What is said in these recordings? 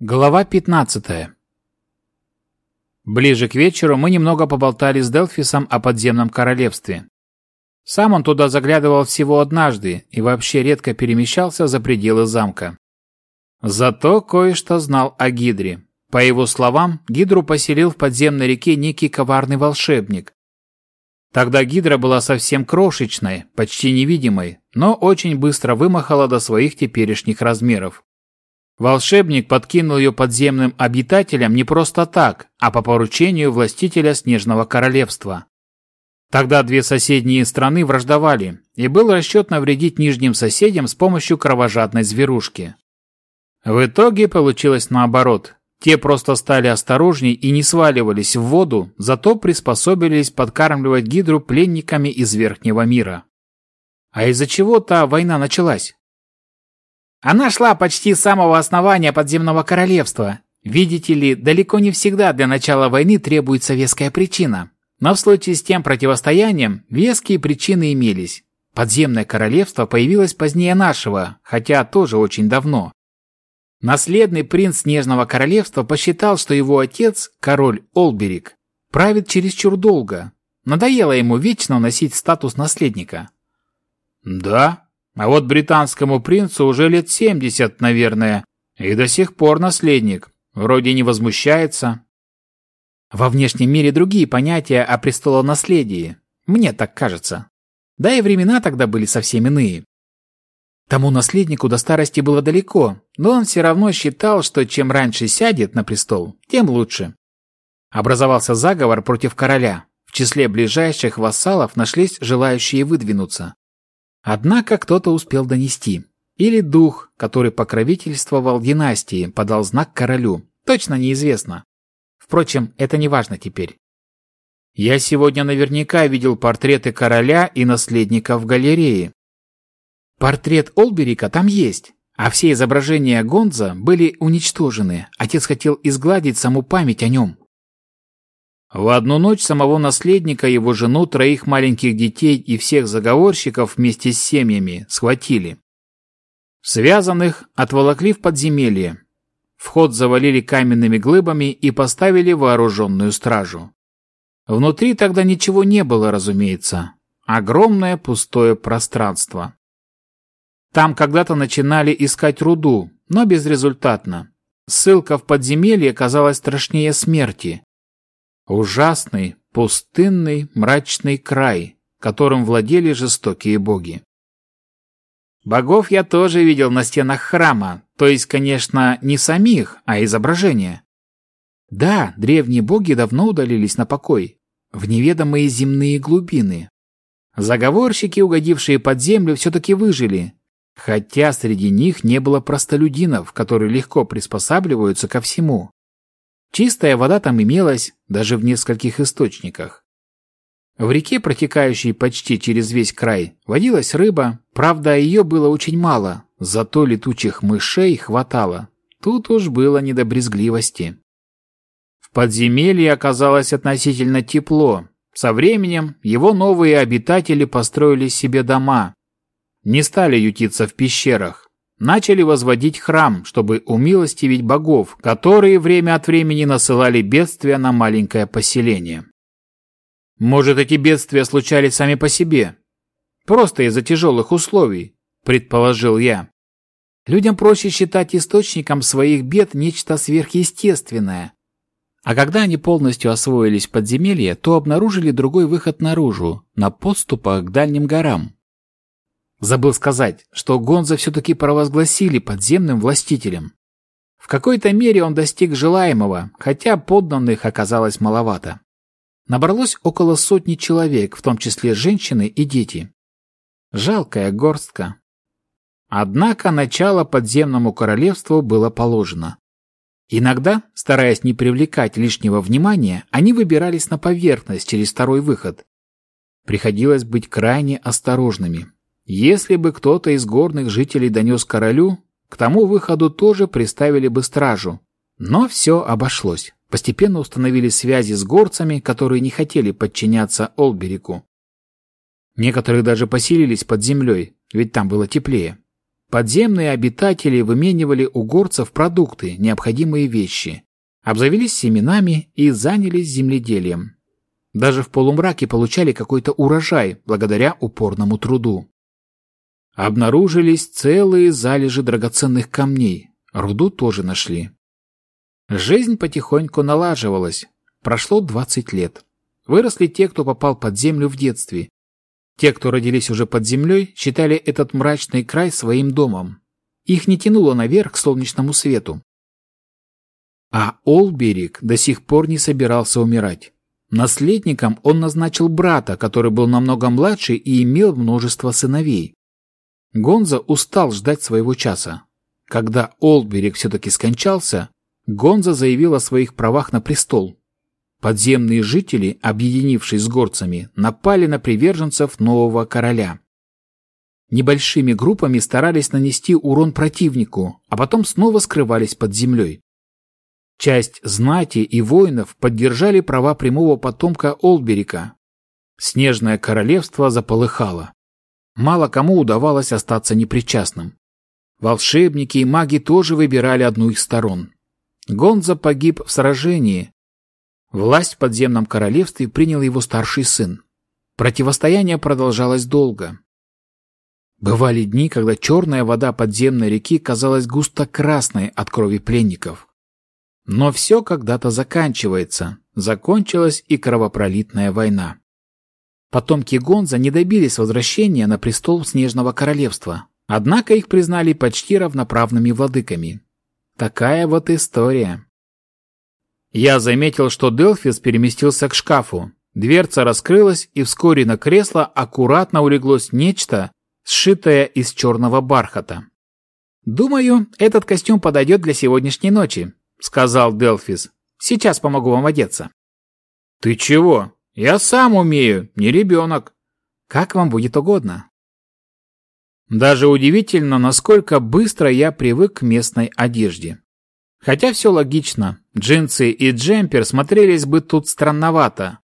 Глава 15 Ближе к вечеру мы немного поболтали с Делфисом о подземном королевстве. Сам он туда заглядывал всего однажды и вообще редко перемещался за пределы замка. Зато кое-что знал о Гидре. По его словам, Гидру поселил в подземной реке некий коварный волшебник. Тогда Гидра была совсем крошечной, почти невидимой, но очень быстро вымахала до своих теперешних размеров. Волшебник подкинул ее подземным обитателям не просто так, а по поручению властителя Снежного Королевства. Тогда две соседние страны враждовали, и был расчет навредить нижним соседям с помощью кровожадной зверушки. В итоге получилось наоборот. Те просто стали осторожней и не сваливались в воду, зато приспособились подкармливать гидру пленниками из Верхнего мира. А из-за чего та война началась? Она шла почти с самого основания подземного королевства. Видите ли, далеко не всегда для начала войны требуется веская причина. Но в случае с тем противостоянием веские причины имелись. Подземное королевство появилось позднее нашего, хотя тоже очень давно. Наследный принц Снежного королевства посчитал, что его отец, король Олберик, правит чересчур долго. Надоело ему вечно носить статус наследника. «Да, а вот британскому принцу уже лет семьдесят, наверное, и до сих пор наследник. Вроде не возмущается. Во внешнем мире другие понятия о престолонаследии. Мне так кажется. Да и времена тогда были совсем иные. Тому наследнику до старости было далеко, но он все равно считал, что чем раньше сядет на престол, тем лучше. Образовался заговор против короля. В числе ближайших вассалов нашлись желающие выдвинуться. Однако кто-то успел донести. Или дух, который покровительствовал династии, подал знак королю. Точно неизвестно. Впрочем, это не важно теперь. Я сегодня наверняка видел портреты короля и наследника в галерее. Портрет Олберика там есть, а все изображения Гонза были уничтожены. Отец хотел изгладить саму память о нем. В одну ночь самого наследника, его жену, троих маленьких детей и всех заговорщиков вместе с семьями схватили. Связанных отволокли в подземелье. Вход завалили каменными глыбами и поставили вооруженную стражу. Внутри тогда ничего не было, разумеется. Огромное пустое пространство. Там когда-то начинали искать руду, но безрезультатно. Ссылка в подземелье казалась страшнее смерти. Ужасный, пустынный, мрачный край, которым владели жестокие боги. Богов я тоже видел на стенах храма, то есть, конечно, не самих, а изображения. Да, древние боги давно удалились на покой, в неведомые земные глубины. Заговорщики, угодившие под землю, все-таки выжили, хотя среди них не было простолюдинов, которые легко приспосабливаются ко всему. Чистая вода там имелась даже в нескольких источниках. В реке, протекающей почти через весь край, водилась рыба, правда, ее было очень мало, зато летучих мышей хватало. Тут уж было не до брезгливости. В подземелье оказалось относительно тепло. Со временем его новые обитатели построили себе дома. Не стали ютиться в пещерах начали возводить храм, чтобы умилостивить богов, которые время от времени насылали бедствия на маленькое поселение. Может, эти бедствия случались сами по себе? Просто из-за тяжелых условий, предположил я. Людям проще считать источником своих бед нечто сверхъестественное. А когда они полностью освоились в подземелье, то обнаружили другой выход наружу, на подступах к дальним горам. Забыл сказать, что Гонза все-таки провозгласили подземным властителем. В какой-то мере он достиг желаемого, хотя подданных оказалось маловато. Набралось около сотни человек, в том числе женщины и дети. Жалкая горстка. Однако начало подземному королевству было положено. Иногда, стараясь не привлекать лишнего внимания, они выбирались на поверхность через второй выход. Приходилось быть крайне осторожными. Если бы кто-то из горных жителей донес королю, к тому выходу тоже приставили бы стражу. Но все обошлось. Постепенно установили связи с горцами, которые не хотели подчиняться Олберику. Некоторые даже поселились под землей, ведь там было теплее. подземные обитатели выменивали у горцев продукты, необходимые вещи, обзавелись семенами и занялись земледелием. Даже в полумраке получали какой-то урожай благодаря упорному труду. Обнаружились целые залежи драгоценных камней, руду тоже нашли. Жизнь потихоньку налаживалась, прошло 20 лет. Выросли те, кто попал под землю в детстве. Те, кто родились уже под землей, считали этот мрачный край своим домом. Их не тянуло наверх к солнечному свету. А Олберик до сих пор не собирался умирать. Наследником он назначил брата, который был намного младше и имел множество сыновей. Гонза устал ждать своего часа. Когда Олберик все-таки скончался, Гонза заявил о своих правах на престол. Подземные жители, объединившись с горцами, напали на приверженцев нового короля. Небольшими группами старались нанести урон противнику, а потом снова скрывались под землей. Часть знати и воинов поддержали права прямого потомка Олберика. Снежное королевство заполыхало. Мало кому удавалось остаться непричастным. Волшебники и маги тоже выбирали одну из сторон. Гонза погиб в сражении, Власть в подземном королевстве принял его старший сын. Противостояние продолжалось долго. Бывали дни, когда черная вода подземной реки казалась густо-красной от крови пленников. Но все когда-то заканчивается. Закончилась и кровопролитная война. Потомки Гонза не добились возвращения на престол Снежного Королевства, однако их признали почти равноправными владыками. Такая вот история. Я заметил, что Делфис переместился к шкафу. Дверца раскрылась, и вскоре на кресло аккуратно улеглось нечто, сшитое из черного бархата. «Думаю, этот костюм подойдет для сегодняшней ночи», — сказал Делфис. «Сейчас помогу вам одеться». «Ты чего? Я сам умею, не ребенок». «Как вам будет угодно». Даже удивительно, насколько быстро я привык к местной одежде. Хотя все логично, джинсы и джемпер смотрелись бы тут странновато.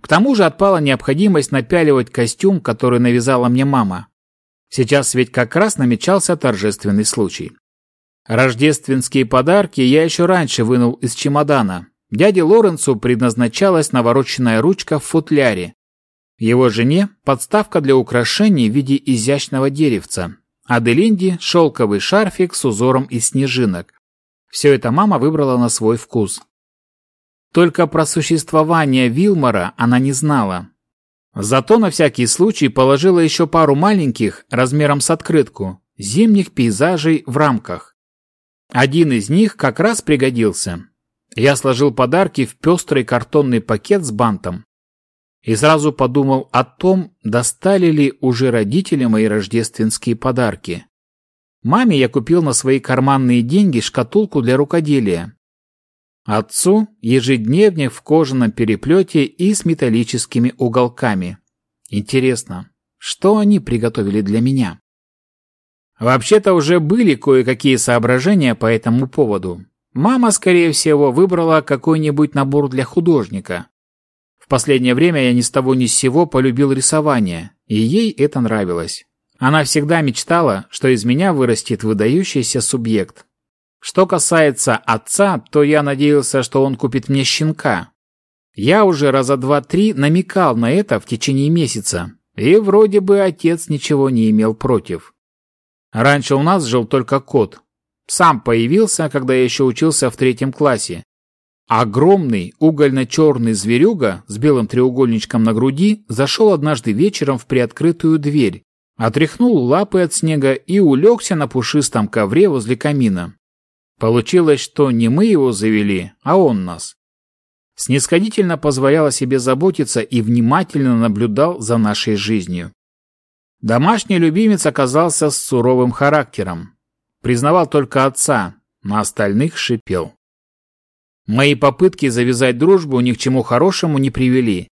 К тому же отпала необходимость напяливать костюм, который навязала мне мама. Сейчас ведь как раз намечался торжественный случай. Рождественские подарки я еще раньше вынул из чемодана. Дяде Лоренцу предназначалась навороченная ручка в футляре. Его жене – подставка для украшений в виде изящного деревца. Аделинде – шелковый шарфик с узором из снежинок. Все это мама выбрала на свой вкус. Только про существование Вилмора она не знала. Зато на всякий случай положила еще пару маленьких, размером с открытку, зимних пейзажей в рамках. Один из них как раз пригодился. Я сложил подарки в пестрый картонный пакет с бантом. И сразу подумал о том, достали ли уже родители мои рождественские подарки. Маме я купил на свои карманные деньги шкатулку для рукоделия. Отцу ежедневник в кожаном переплете и с металлическими уголками. Интересно, что они приготовили для меня? Вообще-то уже были кое-какие соображения по этому поводу. Мама, скорее всего, выбрала какой-нибудь набор для художника. В последнее время я ни с того ни с сего полюбил рисование, и ей это нравилось. Она всегда мечтала, что из меня вырастет выдающийся субъект. Что касается отца, то я надеялся, что он купит мне щенка. Я уже раза два-три намекал на это в течение месяца, и вроде бы отец ничего не имел против. Раньше у нас жил только кот. Сам появился, когда я еще учился в третьем классе. Огромный угольно-черный зверюга с белым треугольничком на груди зашел однажды вечером в приоткрытую дверь отряхнул лапы от снега и улегся на пушистом ковре возле камина. Получилось, что не мы его завели, а он нас. Снисходительно позволял о себе заботиться и внимательно наблюдал за нашей жизнью. Домашний любимец оказался с суровым характером. Признавал только отца, на остальных шипел. Мои попытки завязать дружбу ни к чему хорошему не привели,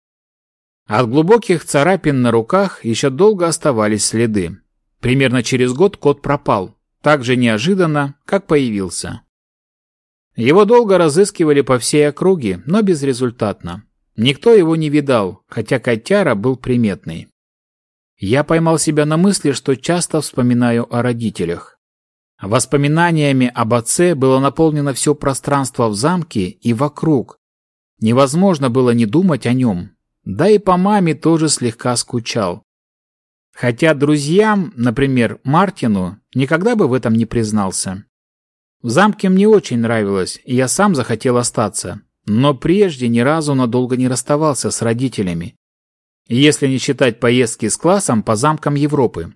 от глубоких царапин на руках еще долго оставались следы. Примерно через год кот пропал, так же неожиданно, как появился. Его долго разыскивали по всей округе, но безрезультатно. Никто его не видал, хотя котяра был приметный. Я поймал себя на мысли, что часто вспоминаю о родителях. Воспоминаниями об отце было наполнено все пространство в замке и вокруг. Невозможно было не думать о нем. Да и по маме тоже слегка скучал. Хотя друзьям, например, Мартину, никогда бы в этом не признался. В замке мне очень нравилось, и я сам захотел остаться, но прежде ни разу надолго не расставался с родителями. Если не считать поездки с классом по замкам Европы.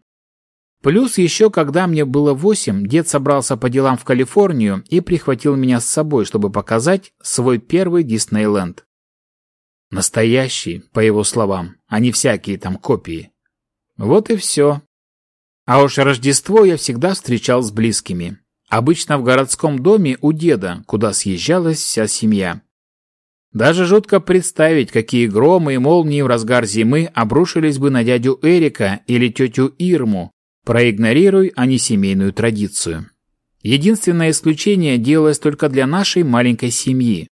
Плюс еще, когда мне было восемь, дед собрался по делам в Калифорнию и прихватил меня с собой, чтобы показать свой первый Диснейленд. Настоящий, по его словам, а не всякие там копии. Вот и все. А уж Рождество я всегда встречал с близкими. Обычно в городском доме у деда, куда съезжалась вся семья. Даже жутко представить, какие громы и молнии в разгар зимы обрушились бы на дядю Эрика или тетю Ирму, Проигнорируй они семейную традицию. Единственное исключение делалось только для нашей маленькой семьи.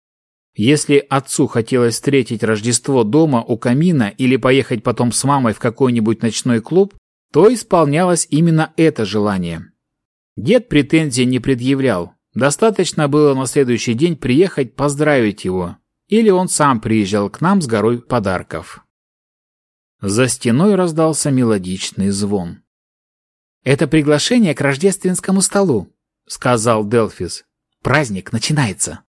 Если отцу хотелось встретить Рождество дома у камина или поехать потом с мамой в какой-нибудь ночной клуб, то исполнялось именно это желание. Дед претензий не предъявлял. Достаточно было на следующий день приехать поздравить его. Или он сам приезжал к нам с горой подарков. За стеной раздался мелодичный звон. «Это приглашение к рождественскому столу», — сказал Делфис. «Праздник начинается».